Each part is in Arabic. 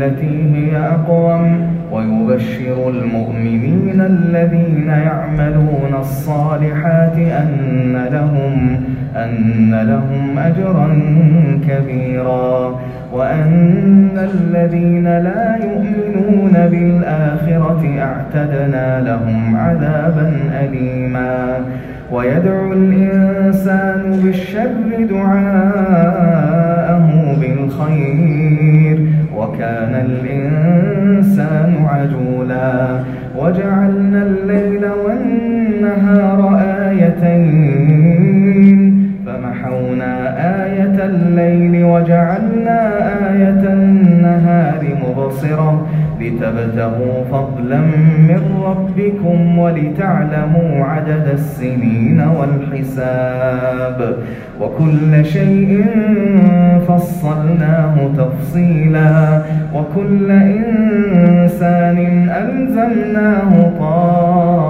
للتي هي أقوم ويبشر المؤمنين الذين يعملون الصالحات أن لهم أن لهم أجرا كبيرا وأن الذين لا يؤمنون بالآخرة أعتدنا لهم عذابا أليما. ويدعو الإنسان بالشر دعاءه بالخير وكان الإنسان عجولا وجعلنا الليل الليل وجعلنا آية النهار مبصرة لتبتغوا فضلا من ربكم ولتعلموا عدد السنين والحساب وكل شيء فصلناه تفصيلا وكل إنسان ألزمناه طائره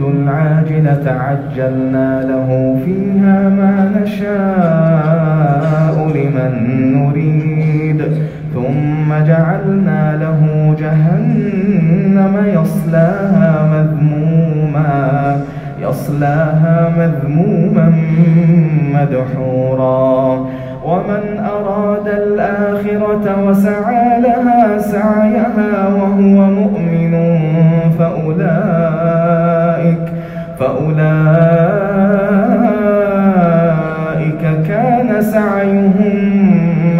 يريد العاجلة عجلنا له فيها ما نشاء لمن نريد. ثم جعلنا له جهنم يصلاها مذموما يصلاها مذموما مدحورا. ومن أراد الآخرة وسعى لها سعيها وهو مؤمن فأولئك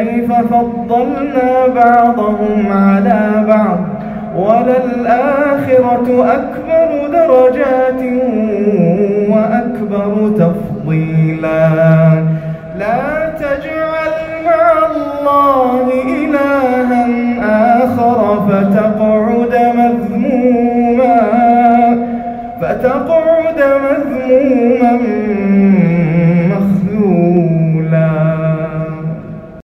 كيف فضلنا بعضهم على بعض وللآخرة أكبر درجات وأكبر تفضيلا. لا تجعل مع الله إلها آخر فتقعد مذموما فتقعد مذموما